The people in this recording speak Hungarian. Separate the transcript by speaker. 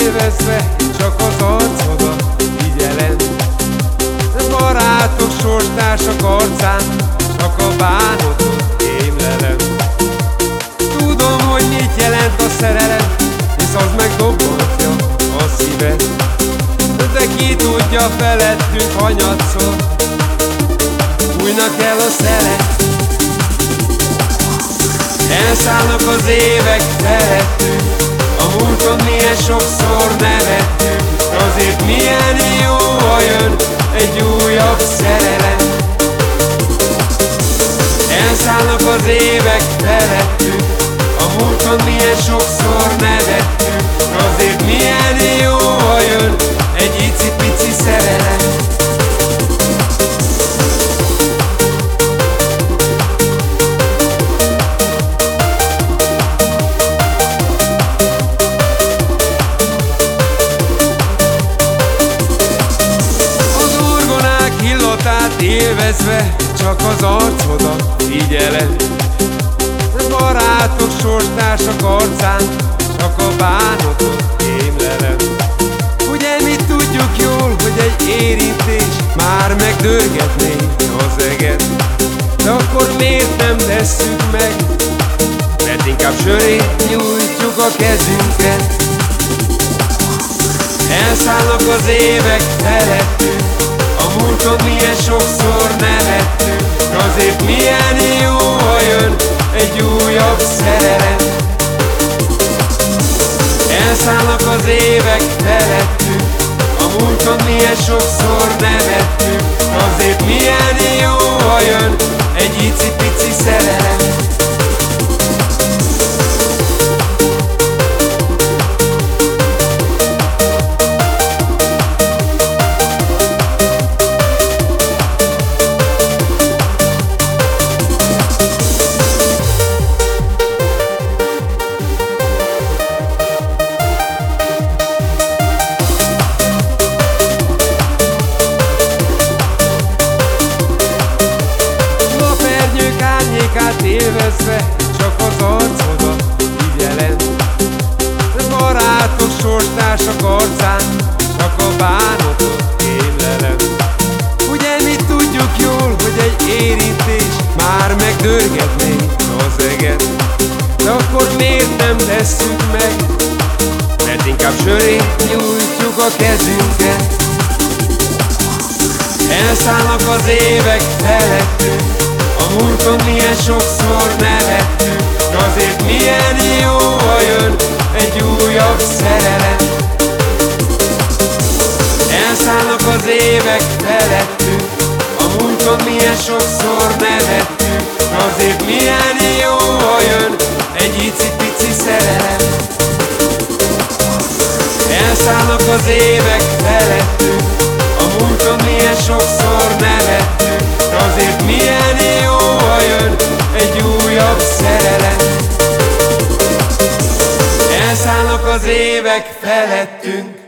Speaker 1: élvezve Csak az arcodat figyelem Barátok, sorstársak arcán Csak a bánatot émlelem Tudom, hogy mit jelent a szerelem Hisz az megdobbantja a szíved. De ki tudja felettünk hanyatszor Újnak el a szelet Elszállnak az évek felettünk múlton milyen sokszor nevettünk Azért milyen jó, ha jön egy újabb szerelem. Elszállnak az évek felettünk A múlton milyen sokszor nevettünk élvezve Csak az arcodat figyelem Barátok, sorstársak arcán Csak a bánatot émlelem Ugye mi tudjuk jól, hogy egy érintés Már megdörgetné az eget. De akkor miért nem tesszük meg? Mert inkább söré nyújtjuk a kezünket. Elszállnak az évek felettünk múlton milyen sokszor nevettünk Azért milyen jó, ha jön egy újabb szerelem. Elszállnak az évek felettünk A múlton milyen sokszor nevettünk Azért milyen jó, ha jön egy icipici szerelem élvezve Csak az arcodat figyelem Barátok, sorstársak arcán Csak a bánatot émlelem Ugye mi tudjuk jól, hogy egy érintés Már megdörgetné az eget. De akkor miért nem tesszük meg? Mert inkább söré nyújtjuk a kezünket. Elszállnak az évek felettünk múlton milyen sokszor nevettünk Azért milyen jó, ha jön egy újabb szerelem. Elszállnak az évek felettünk A múlton milyen sokszor nevettünk Azért milyen jó, ha jön egy icipici szerelem. Elszállnak az évek felettünk A múlton milyen sokszor az évek felettünk,